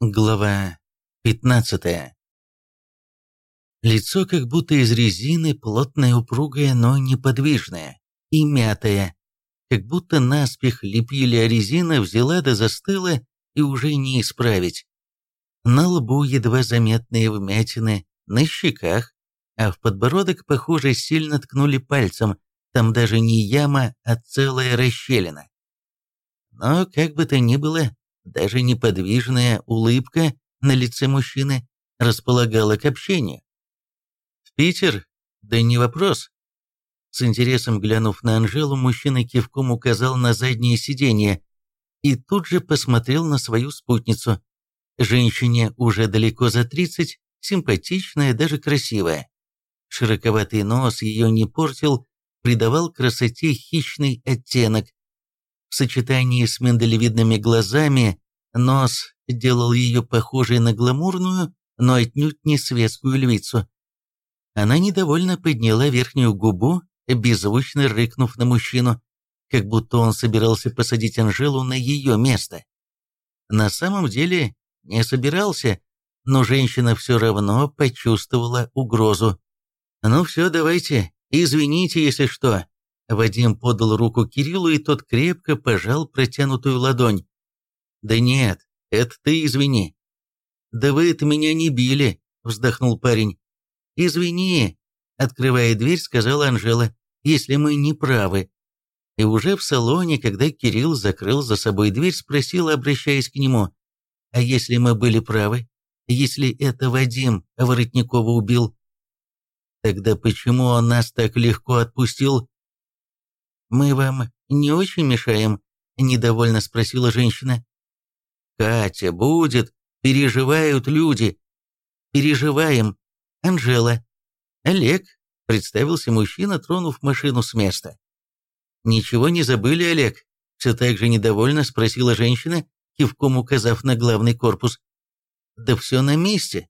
Глава 15 Лицо как будто из резины, плотное, упругое, но неподвижное, и мятое, как будто наспех лепили, а резина взяла да застыла, и уже не исправить. На лбу едва заметные вмятины, на щеках, а в подбородок, похоже, сильно ткнули пальцем, там даже не яма, а целая расщелина. Но, как бы то ни было, даже неподвижная улыбка на лице мужчины располагала к общению. «В Питер? Да не вопрос». С интересом глянув на Анжелу, мужчина кивком указал на заднее сиденье и тут же посмотрел на свою спутницу. Женщине уже далеко за тридцать, симпатичная, даже красивая. Широковатый нос ее не портил, придавал красоте хищный оттенок, в сочетании с миндалевидными глазами нос делал ее похожей на гламурную, но отнюдь не светскую львицу. Она недовольно подняла верхнюю губу, беззвучно рыкнув на мужчину, как будто он собирался посадить Анжелу на ее место. На самом деле не собирался, но женщина все равно почувствовала угрозу. «Ну все, давайте, извините, если что», Вадим подал руку Кириллу, и тот крепко пожал протянутую ладонь. «Да нет, это ты извини». «Да вы это меня не били», — вздохнул парень. «Извини», — открывая дверь, сказала Анжела, «если мы не правы». И уже в салоне, когда Кирилл закрыл за собой дверь, спросил, обращаясь к нему, «А если мы были правы? Если это Вадим Воротникова убил?» «Тогда почему он нас так легко отпустил?» «Мы вам не очень мешаем?» – недовольно спросила женщина. «Катя, будет. Переживают люди». «Переживаем. Анжела». «Олег», – представился мужчина, тронув машину с места. «Ничего не забыли, Олег?» – все так же недовольно спросила женщина, кивком указав на главный корпус. «Да все на месте.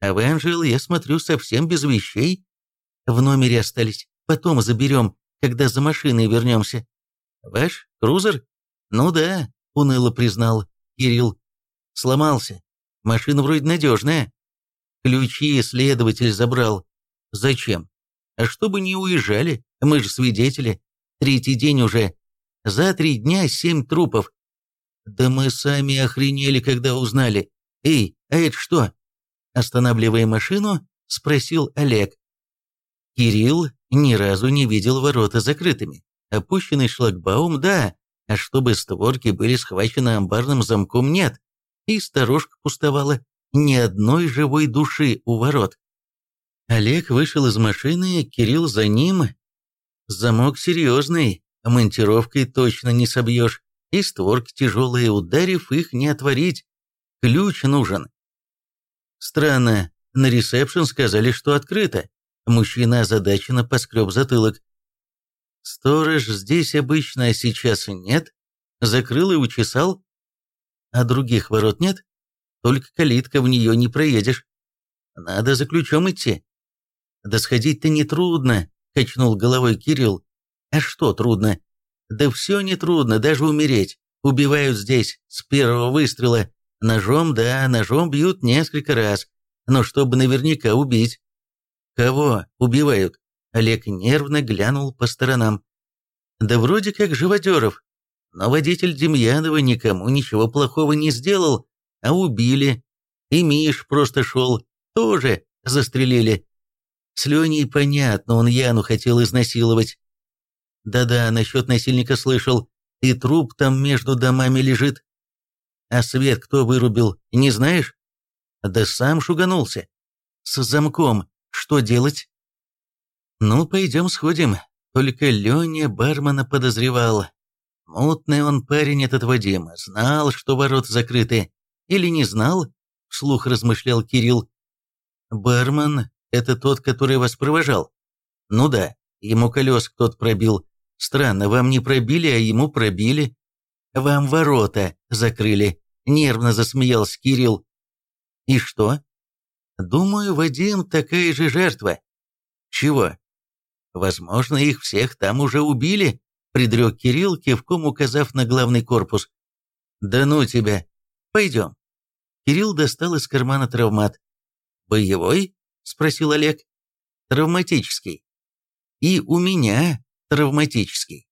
А вы, Анжела, я смотрю, совсем без вещей. В номере остались. Потом заберем когда за машиной вернемся. Ваш крузер? Ну да, уныло признал Кирилл. Сломался. Машина вроде надежная. Ключи следователь забрал. Зачем? А чтобы не уезжали, мы же свидетели. Третий день уже. За три дня семь трупов. Да мы сами охренели, когда узнали. Эй, а это что? Останавливая машину, спросил Олег. Кирилл ни разу не видел ворота закрытыми. Опущенный шлагбаум – да, а чтобы створки были схвачены амбарным замком – нет. И сторожка пустовала. Ни одной живой души у ворот. Олег вышел из машины, Кирилл за ним. Замок серьезный, монтировкой точно не собьешь. И створки тяжелые, ударив их не отворить. Ключ нужен. Странно, на ресепшн сказали, что открыто. Мужчина озадаченно поскреб затылок. «Сторож здесь обычно, а сейчас нет. Закрыл и учесал. А других ворот нет? Только калитка, в нее не проедешь. Надо за ключом идти». «Да сходить-то нетрудно», — качнул головой Кирилл. «А что трудно?» «Да все нетрудно, даже умереть. Убивают здесь с первого выстрела. Ножом, да, ножом бьют несколько раз. Но чтобы наверняка убить, «Кого убивают?» Олег нервно глянул по сторонам. «Да вроде как живодеров. Но водитель Демьянова никому ничего плохого не сделал, а убили. И Миш просто шел, тоже застрелили. С Леней понятно, он Яну хотел изнасиловать. Да-да, насчет насильника слышал. И труп там между домами лежит. А свет кто вырубил, не знаешь? Да сам шуганулся. С замком. Что делать? Ну, пойдем сходим. Только Леня бармена подозревал. Мутный он парень этот Вадим. Знал, что ворота закрыты. Или не знал? Вслух размышлял Кирилл. Бармен — это тот, который вас провожал? Ну да, ему колес кто-то пробил. Странно, вам не пробили, а ему пробили. Вам ворота закрыли. Нервно засмеялся Кирилл. И что? Думаю, Вадим такая же жертва. Чего? Возможно, их всех там уже убили, предрек Кирилл, кивком указав на главный корпус. Да ну тебя. Пойдем. Кирилл достал из кармана травмат. «Боевой?» – спросил Олег. «Травматический». «И у меня травматический».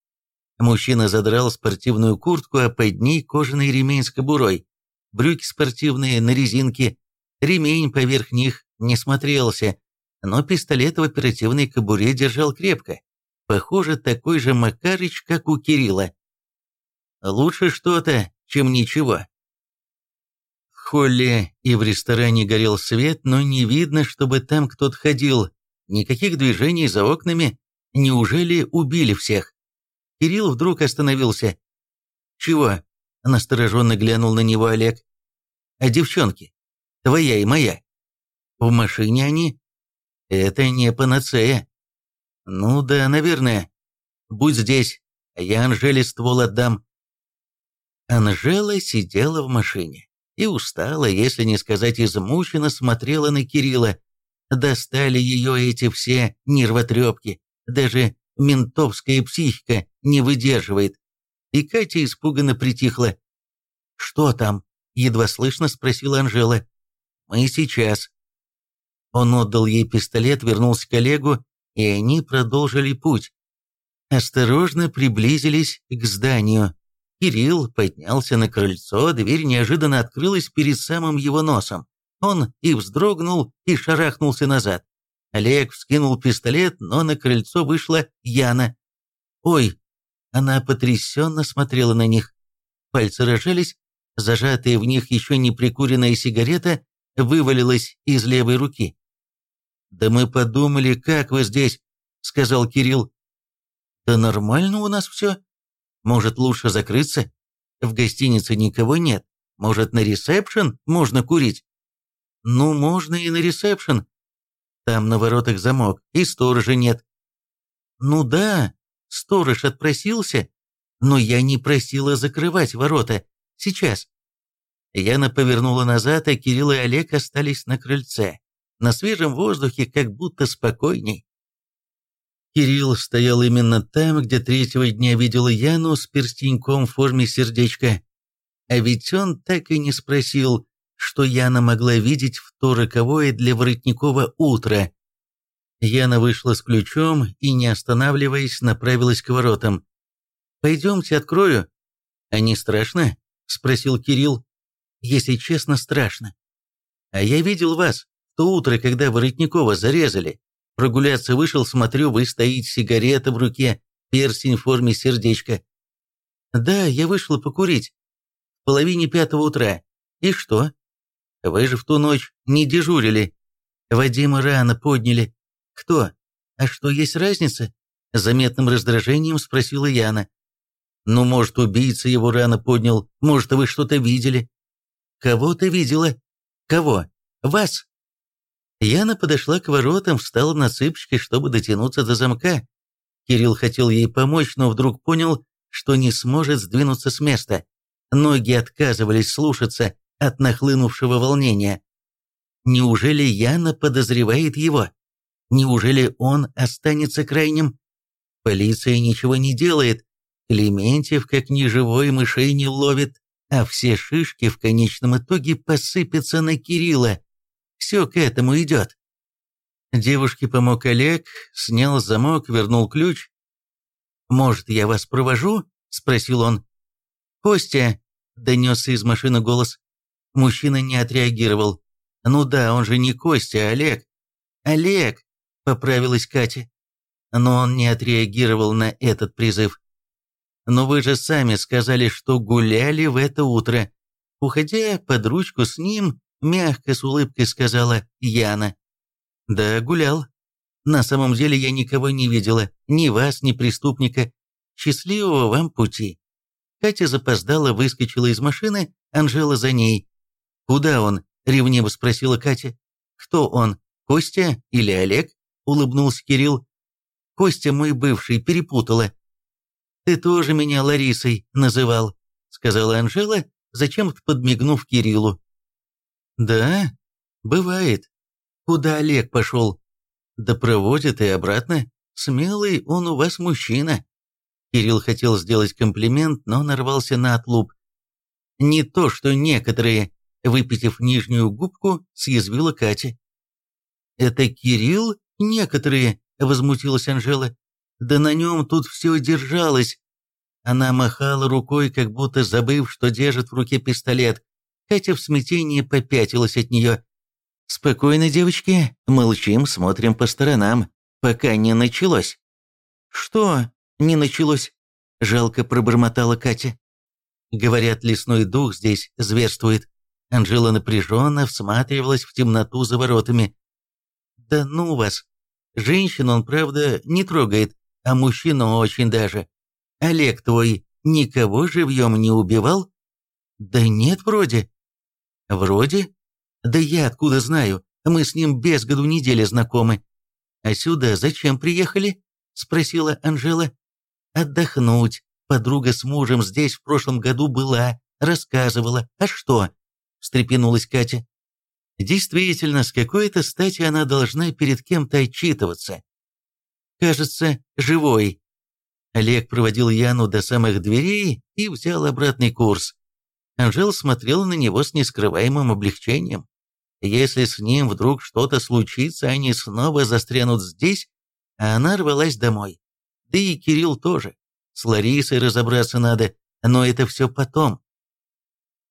Мужчина задрал спортивную куртку, а под ней кожаный ремень с кобурой. Брюки спортивные, на резинке. Ремень поверх них не смотрелся, но пистолет в оперативной кобуре держал крепко. Похоже, такой же Макарыч, как у Кирилла. Лучше что-то, чем ничего. В холле и в ресторане горел свет, но не видно, чтобы там кто-то ходил. Никаких движений за окнами. Неужели убили всех? Кирилл вдруг остановился. «Чего?» – настороженно глянул на него Олег. «А девчонки? Твоя и моя?» «В машине они?» «Это не панацея». «Ну да, наверное. Будь здесь, а я Анжеле ствол отдам». Анжела сидела в машине и устала, если не сказать измученно, смотрела на Кирилла. Достали ее эти все нервотрепки, даже ментовская психика не выдерживает. И Катя испуганно притихла. «Что там?» — едва слышно спросила Анжела. «Мы сейчас». Он отдал ей пистолет, вернулся к коллегу, и они продолжили путь. Осторожно приблизились к зданию. Кирилл поднялся на крыльцо, дверь неожиданно открылась перед самым его носом. Он и вздрогнул, и шарахнулся назад. Олег вскинул пистолет, но на крыльцо вышла Яна. «Ой!» Она потрясенно смотрела на них. Пальцы рожались, зажатая в них еще не прикуренная сигарета вывалилась из левой руки. «Да мы подумали, как вы здесь», — сказал Кирилл. «Да нормально у нас все. Может, лучше закрыться? В гостинице никого нет. Может, на ресепшн можно курить?» «Ну, можно и на ресепшн. Там на воротах замок, и сторожа нет». «Ну да, сторож отпросился, но я не просила закрывать ворота. Сейчас». Яна повернула назад, а Кирилл и Олег остались на крыльце на свежем воздухе как будто спокойней. Кирилл стоял именно там, где третьего дня видел Яну с перстеньком в форме сердечка. А ведь он так и не спросил, что Яна могла видеть в то роковое для Воротникова утро. Яна вышла с ключом и, не останавливаясь, направилась к воротам. «Пойдемте, открою». «А не страшно?» — спросил Кирилл. «Если честно, страшно. А я видел вас то утро, когда Воротникова зарезали. Прогуляться вышел, смотрю, вы стоите, сигарета в руке, перстень в форме сердечка. Да, я вышла покурить. В половине пятого утра. И что? Вы же в ту ночь не дежурили. Вадима рано подняли. Кто? А что, есть разница? Заметным раздражением спросила Яна. Ну, может, убийца его рано поднял, может, вы что-то видели. Кого ты видела? Кого? Вас? Яна подошла к воротам, встала на цыпочки, чтобы дотянуться до замка. Кирилл хотел ей помочь, но вдруг понял, что не сможет сдвинуться с места. Ноги отказывались слушаться от нахлынувшего волнения. Неужели Яна подозревает его? Неужели он останется крайним? Полиция ничего не делает. Клементьев, как неживой, мышей не ловит, а все шишки в конечном итоге посыпятся на Кирилла. Все к этому идет. Девушке помог Олег, снял замок, вернул ключ. «Может, я вас провожу?» – спросил он. «Костя!» – донесся из машины голос. Мужчина не отреагировал. «Ну да, он же не Костя, а Олег». «Олег!» – поправилась Катя. Но он не отреагировал на этот призыв. «Но вы же сами сказали, что гуляли в это утро. Уходя под ручку с ним, Мягко, с улыбкой сказала Яна. «Да, гулял. На самом деле я никого не видела, ни вас, ни преступника. Счастливого вам пути». Катя запоздала, выскочила из машины, Анжела за ней. «Куда он?» — ревниво спросила Катя. «Кто он? Костя или Олег?» — улыбнулся Кирилл. «Костя мой бывший, перепутала». «Ты тоже меня Ларисой называл», — сказала Анжела, зачем-то подмигнув Кириллу. «Да, бывает. Куда Олег пошел?» «Да проводит и обратно. Смелый он у вас мужчина». Кирилл хотел сделать комплимент, но нарвался на отлуп. «Не то, что некоторые. выпитив нижнюю губку, съязвила Катя. «Это Кирилл? Некоторые», — возмутилась Анжела. «Да на нем тут все держалось». Она махала рукой, как будто забыв, что держит в руке пистолет. Катя в смятении попятилась от нее. «Спокойно, девочки, молчим, смотрим по сторонам, пока не началось». «Что не началось?» — жалко пробормотала Катя. «Говорят, лесной дух здесь зверствует». Анжела напряженно всматривалась в темноту за воротами. «Да ну вас! Женщин он, правда, не трогает, а мужчину очень даже. Олег твой никого живьем не убивал?» «Да нет, вроде». «Вроде? Да я откуда знаю? Мы с ним без году недели знакомы. А сюда зачем приехали?» — спросила Анжела. «Отдохнуть. Подруга с мужем здесь в прошлом году была, рассказывала. А что?» — встрепенулась Катя. Действительно, с какой-то стати она должна перед кем-то отчитываться. Кажется, живой. Олег проводил Яну до самых дверей и взял обратный курс. Анжел смотрела на него с нескрываемым облегчением. Если с ним вдруг что-то случится, они снова застрянут здесь, а она рвалась домой. Да и Кирилл тоже. С Ларисой разобраться надо, но это все потом.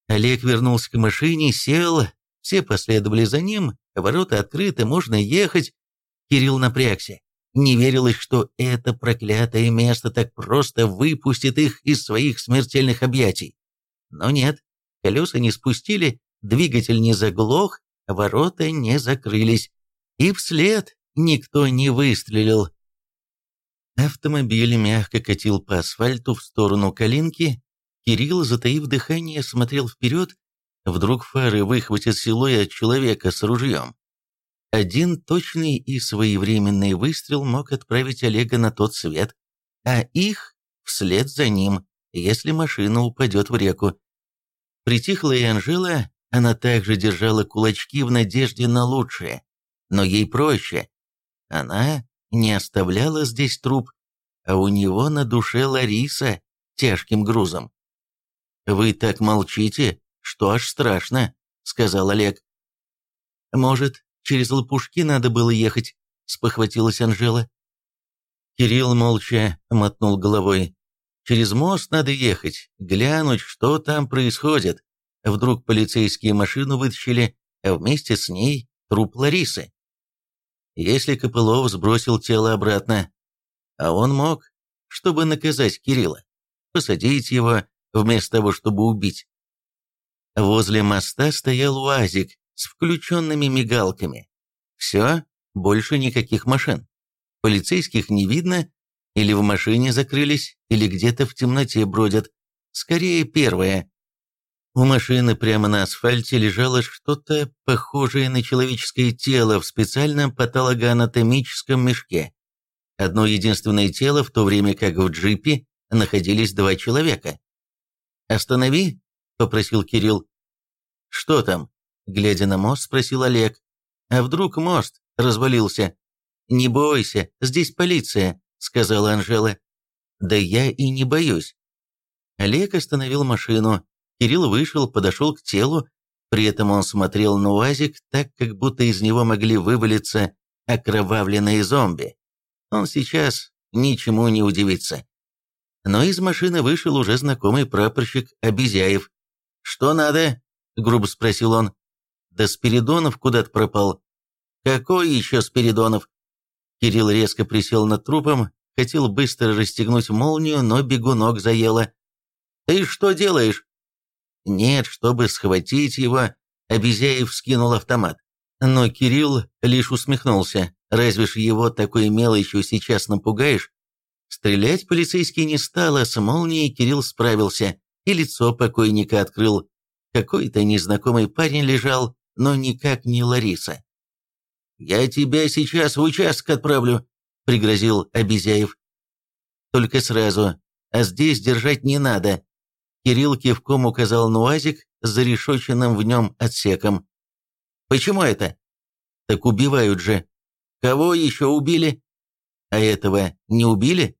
Олег вернулся к машине, сел, все последовали за ним, ворота открыты, можно ехать. Кирилл напрягся. Не верилось, что это проклятое место так просто выпустит их из своих смертельных объятий. Но нет, колеса не спустили, двигатель не заглох, ворота не закрылись. И вслед никто не выстрелил. Автомобиль мягко катил по асфальту в сторону Калинки. Кирилл, затаив дыхание, смотрел вперед, Вдруг фары выхватят силуэт человека с ружьем. Один точный и своевременный выстрел мог отправить Олега на тот свет, а их вслед за ним, если машина упадет в реку. Притихла и Анжела, она также держала кулачки в надежде на лучшее. Но ей проще. Она не оставляла здесь труп, а у него на душе Лариса тяжким грузом. «Вы так молчите, что аж страшно», — сказал Олег. «Может, через Лопушки надо было ехать?» — спохватилась Анжела. Кирилл молча мотнул головой. «Через мост надо ехать, глянуть, что там происходит. Вдруг полицейские машину вытащили, а вместе с ней труп Ларисы. Если Копылов сбросил тело обратно, а он мог, чтобы наказать Кирилла, посадить его, вместо того, чтобы убить. Возле моста стоял УАЗик с включенными мигалками. Все, больше никаких машин. Полицейских не видно, или в машине закрылись, или где-то в темноте бродят. Скорее первое. У машины прямо на асфальте лежало что-то похожее на человеческое тело в специальном патологоанатомическом мешке. Одно единственное тело, в то время как в джипе находились два человека. «Останови», — попросил Кирилл. «Что там?» — глядя на мост, спросил Олег. «А вдруг мост развалился?» «Не бойся, здесь полиция», — сказала Анжела. «Да я и не боюсь». Олег остановил машину. Кирилл вышел, подошел к телу. При этом он смотрел на УАЗик так, как будто из него могли вывалиться окровавленные зомби. Он сейчас ничему не удивится. Но из машины вышел уже знакомый прапорщик Обезяев. «Что надо?» — грубо спросил он. «Да Спиридонов куда-то пропал». «Какой еще Спиридонов?» Кирилл резко присел над трупом, хотел быстро расстегнуть молнию, но бегунок заело. «Ты что делаешь?» «Нет, чтобы схватить его», — Обезяев скинул автомат. Но Кирилл лишь усмехнулся. «Разве ж его такой мелочью сейчас напугаешь?» Стрелять полицейский не стал, а с молнией Кирилл справился и лицо покойника открыл. Какой-то незнакомый парень лежал, но никак не Лариса. «Я тебя сейчас в участок отправлю», — пригрозил Обезяев. «Только сразу, а здесь держать не надо». Кирилл кивком указал на УАЗик с зарешоченным в нем отсеком. «Почему это?» «Так убивают же. Кого еще убили?» «А этого не убили?»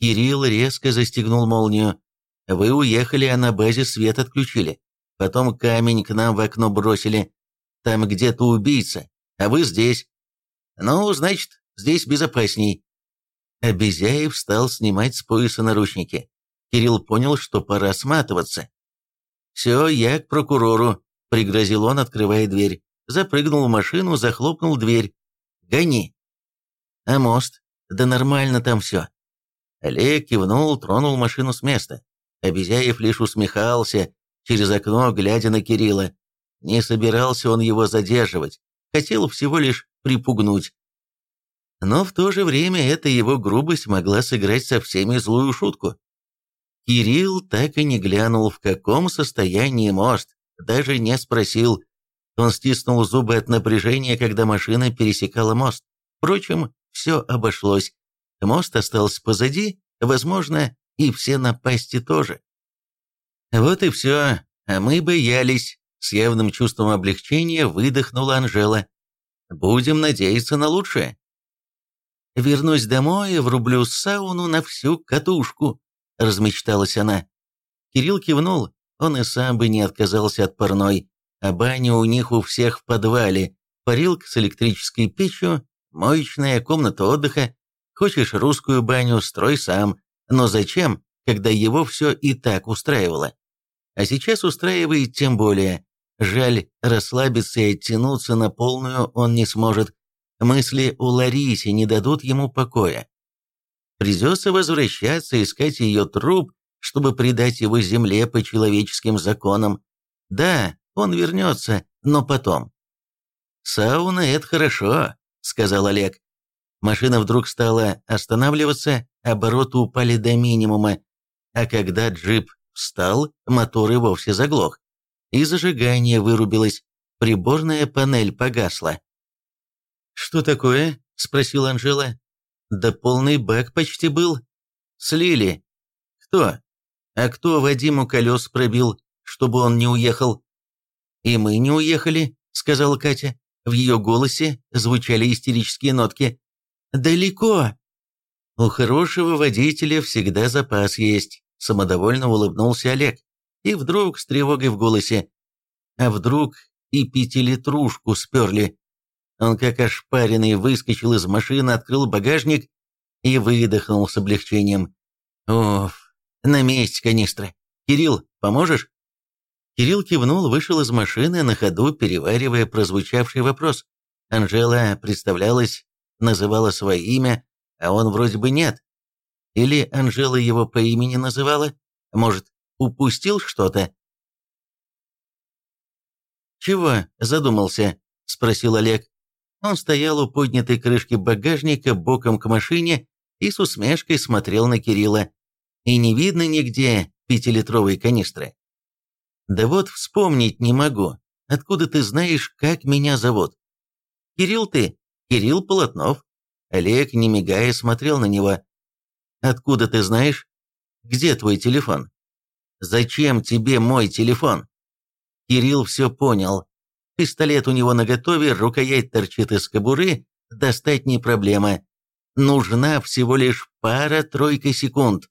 Кирилл резко застегнул молнию. «Вы уехали, а на базе свет отключили. потом камень к нам в окно бросили. Там где-то убийца, а вы здесь. Ну, значит, здесь безопасней». Обезяев стал снимать с пояса наручники. Кирилл понял, что пора сматываться. «Все, я к прокурору», — пригрозил он, открывая дверь. Запрыгнул в машину, захлопнул дверь. «Гони». «А мост? Да нормально там все». Олег кивнул, тронул машину с места. Обезяев лишь усмехался, через окно глядя на Кирилла. Не собирался он его задерживать, хотел всего лишь припугнуть. Но в то же время эта его грубость могла сыграть со всеми злую шутку. Кирилл так и не глянул, в каком состоянии мост, даже не спросил. Он стиснул зубы от напряжения, когда машина пересекала мост. Впрочем, все обошлось. Мост остался позади, возможно, и все напасти тоже. Вот и все, а мы боялись. С явным чувством облегчения выдохнула Анжела. Будем надеяться на лучшее. Вернусь домой и врублю сауну на всю катушку, размечталась она. Кирилл кивнул, он и сам бы не отказался от парной, а баня у них у всех в подвале, парилка с электрической печью, моечная, комната отдыха. Хочешь русскую баню, строй сам, но зачем, когда его все и так устраивало? А сейчас устраивает тем более. Жаль, расслабиться и оттянуться на полную он не сможет. Мысли у Лариси не дадут ему покоя. Придется возвращаться, искать ее труп, чтобы предать его земле по человеческим законам. Да, он вернется, но потом. «Сауна — это хорошо», — сказал Олег. Машина вдруг стала останавливаться, обороты упали до минимума, а когда джип встал, мотор и вовсе заглох. И зажигание вырубилось, приборная панель погасла. «Что такое?» — спросил Анжела. «Да полный бак почти был. Слили. Кто? А кто Вадиму колес пробил, чтобы он не уехал?» «И мы не уехали», — сказала Катя. В ее голосе звучали истерические нотки. «Далеко!» «У хорошего водителя всегда запас есть», — самодовольно улыбнулся Олег. И вдруг с тревогой в голосе. «А вдруг и пятилитрушку сперли?» Он как ошпаренный выскочил из машины, открыл багажник и выдохнул с облегчением. «Оф, на месте канистра. Кирилл, поможешь?» Кирилл кивнул, вышел из машины, на ходу переваривая прозвучавший вопрос. Анжела представлялась называла свое имя, а он вроде бы нет. Или Анжела его по имени называла? Может, упустил что-то? «Чего?» – задумался, – спросил Олег. Он стоял у поднятой крышки багажника боком к машине и с усмешкой смотрел на Кирилла. И не видно нигде пятилитровой канистры. «Да вот вспомнить не могу. Откуда ты знаешь, как меня зовут?» «Кирилл ты?» Кирилл Полотнов. Олег, не мигая, смотрел на него. «Откуда ты знаешь? Где твой телефон?» «Зачем тебе мой телефон?» Кирилл все понял. Пистолет у него наготове, рукоять торчит из кобуры, достать не проблема. Нужна всего лишь пара-тройка секунд.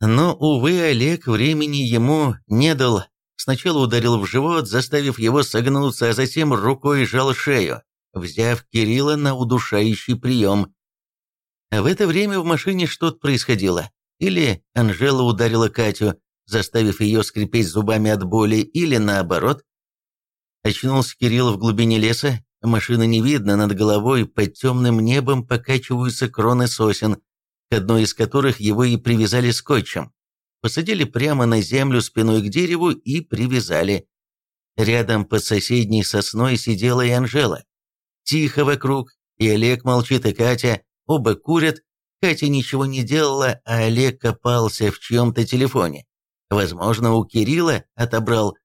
Но, увы, Олег времени ему не дал. Сначала ударил в живот, заставив его согнуться, а затем рукой сжал шею взяв Кирилла на удушающий прием. В это время в машине что-то происходило. Или Анжела ударила Катю, заставив ее скрипеть зубами от боли, или наоборот. Очнулся Кирилл в глубине леса, машины не видно, над головой под темным небом покачиваются кроны сосен, к одной из которых его и привязали скотчем. Посадили прямо на землю спиной к дереву и привязали. Рядом под соседней сосной сидела и Анжела. Тихо вокруг, и Олег молчит, и Катя. Оба курят. Катя ничего не делала, а Олег копался в чьем-то телефоне. Возможно, у Кирилла отобрал.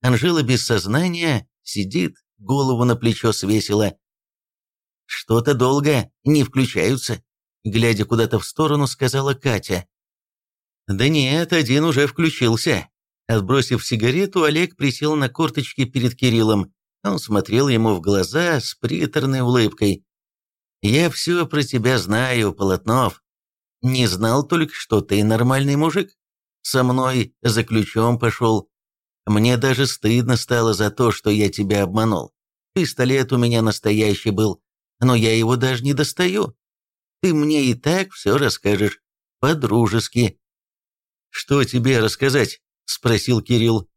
Анжела без сознания сидит, голову на плечо свесила. «Что-то долго, не включаются», — глядя куда-то в сторону, сказала Катя. «Да нет, один уже включился». Отбросив сигарету, Олег присел на корточки перед Кириллом. Он смотрел ему в глаза с приторной улыбкой. «Я все про тебя знаю, Полотнов. Не знал только, что ты нормальный мужик. Со мной за ключом пошел. Мне даже стыдно стало за то, что я тебя обманул. Пистолет у меня настоящий был, но я его даже не достаю. Ты мне и так все расскажешь, по-дружески». «Что тебе рассказать?» – спросил Кирилл.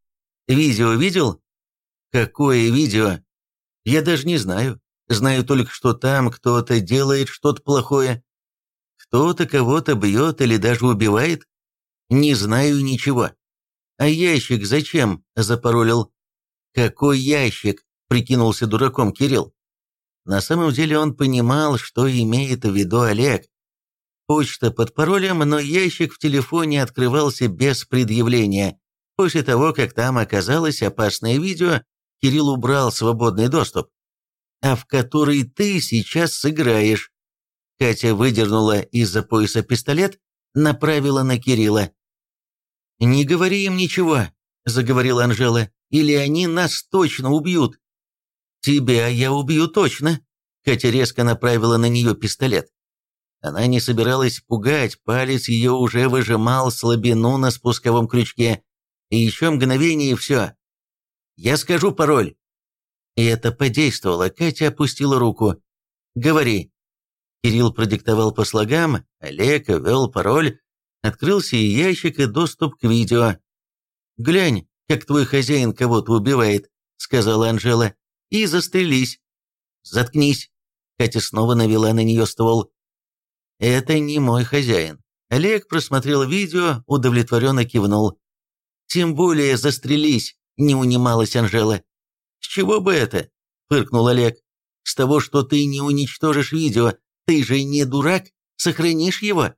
«Видео видел?» «Какое видео?» «Я даже не знаю. Знаю только, что там кто-то делает что-то плохое. Кто-то кого-то бьет или даже убивает. Не знаю ничего. А ящик зачем запаролил? Какой ящик? Прикинулся дураком Кирилл. На самом деле он понимал, что имеет в виду Олег. Почта под паролем, но ящик в телефоне открывался без предъявления. После того, как там оказалось опасное видео, Кирилл убрал свободный доступ. «А в который ты сейчас сыграешь?» Катя выдернула из-за пояса пистолет, направила на Кирилла. «Не говори им ничего», — заговорила Анжела, — «или они нас точно убьют». «Тебя я убью точно», — Катя резко направила на нее пистолет. Она не собиралась пугать, палец ее уже выжимал слабину на спусковом крючке. И еще мгновение, и все. «Я скажу пароль». И это подействовало. Катя опустила руку. «Говори». Кирилл продиктовал по слогам, Олег ввел пароль, открылся и ящик, и доступ к видео. «Глянь, как твой хозяин кого-то убивает», — сказала Анжела, — «и застрелись». «Заткнись», — Катя снова навела на нее ствол. «Это не мой хозяин». Олег просмотрел видео, удовлетворенно кивнул. «Тем более застрелись», — не унималась Анжела. «С чего бы это?» — фыркнул Олег. «С того, что ты не уничтожишь видео, ты же не дурак, сохранишь его.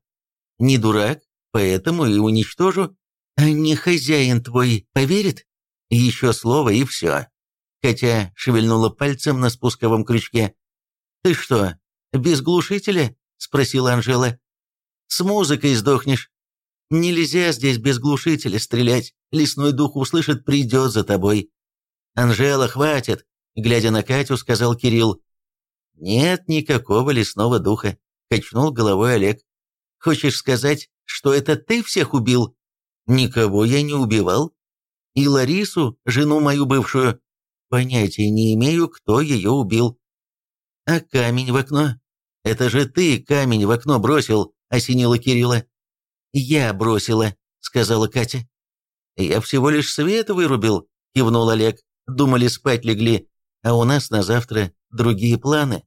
Не дурак, поэтому и уничтожу. А не хозяин твой поверит? Еще слово и все. Хотя шевельнула пальцем на спусковом крючке. «Ты что, без глушителя?» – спросила Анжела. «С музыкой сдохнешь. Нельзя здесь без глушителя стрелять. Лесной дух услышит, придет за тобой». «Анжела, хватит!» – глядя на Катю, сказал Кирилл. «Нет никакого лесного духа», — качнул головой Олег. «Хочешь сказать, что это ты всех убил?» «Никого я не убивал. И Ларису, жену мою бывшую, понятия не имею, кто ее убил. А камень в окно? Это же ты камень в окно бросил», — осенила Кирилла. «Я бросила», — сказала Катя. «Я всего лишь свет вырубил», — кивнул Олег. «Думали, спать легли, а у нас на завтра другие планы.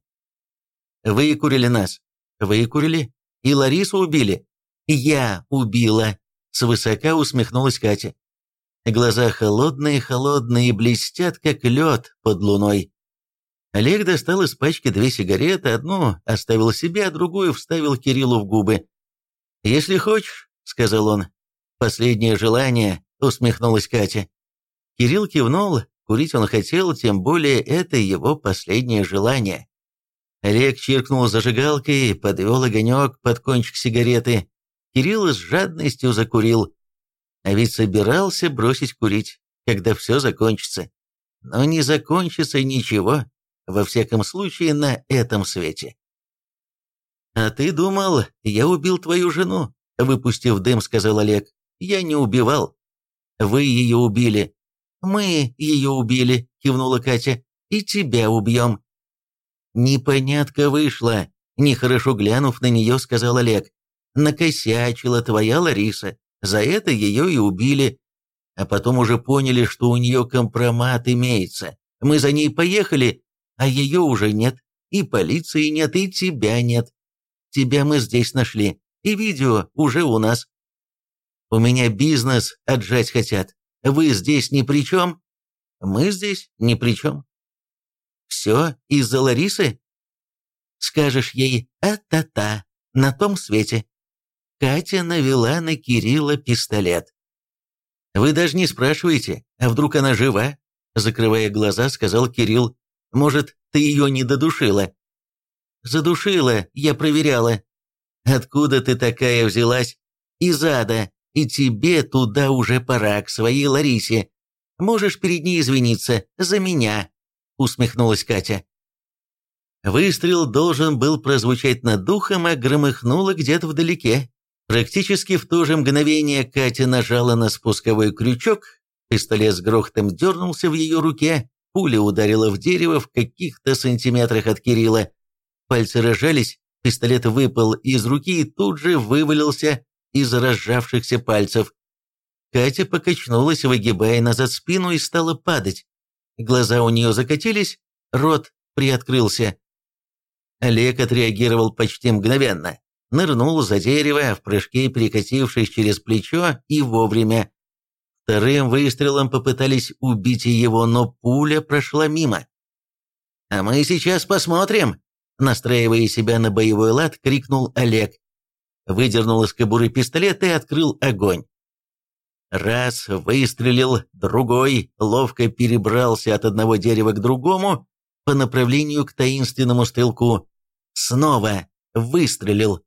Выкурили нас. Выкурили. И Ларису убили. Я убила. Свысока усмехнулась Катя. Глаза холодные-холодные, блестят, как лед под луной. Олег достал из пачки две сигареты, одну оставил себе, а другую вставил Кириллу в губы. «Если хочешь», — сказал он. «Последнее желание», — усмехнулась Катя. Кирилл кивнул, курить он хотел, тем более это его последнее желание. Олег чиркнул зажигалкой, подвел огонек под кончик сигареты. Кирилл с жадностью закурил. А ведь собирался бросить курить, когда все закончится. Но не закончится ничего, во всяком случае, на этом свете. «А ты думал, я убил твою жену?» Выпустив дым, сказал Олег. «Я не убивал. Вы ее убили». «Мы ее убили», кивнула Катя. «И тебя убьем». «Непонятка вышла», — нехорошо глянув на нее, сказал Олег. «Накосячила твоя Лариса, за это ее и убили. А потом уже поняли, что у нее компромат имеется. Мы за ней поехали, а ее уже нет, и полиции нет, и тебя нет. Тебя мы здесь нашли, и видео уже у нас. У меня бизнес отжать хотят. Вы здесь ни при чем? Мы здесь ни при чем. Все из-за Ларисы? Скажешь ей «а-та-та» на том свете. Катя навела на Кирилла пистолет. «Вы даже не спрашиваете, а вдруг она жива?» Закрывая глаза, сказал Кирилл. «Может, ты ее не додушила?» «Задушила, я проверяла». «Откуда ты такая взялась?» «Из ада, и тебе туда уже пора, к своей Ларисе. Можешь перед ней извиниться за меня». — усмехнулась Катя. Выстрел должен был прозвучать над духом, а громыхнуло где-то вдалеке. Практически в то же мгновение Катя нажала на спусковой крючок, Пистолет с грохотом дернулся в ее руке, пуля ударила в дерево в каких-то сантиметрах от Кирилла. Пальцы разжались, пистолет выпал из руки и тут же вывалился из разжавшихся пальцев. Катя покачнулась, выгибая назад спину и стала падать. Глаза у нее закатились, рот приоткрылся. Олег отреагировал почти мгновенно. Нырнул за дерево, в прыжке перекатившись через плечо и вовремя. Вторым выстрелом попытались убить его, но пуля прошла мимо. «А мы сейчас посмотрим!» Настраивая себя на боевой лад, крикнул Олег. Выдернул из кобуры пистолет и открыл огонь. Раз выстрелил, другой ловко перебрался от одного дерева к другому по направлению к таинственному стрелку. Снова выстрелил.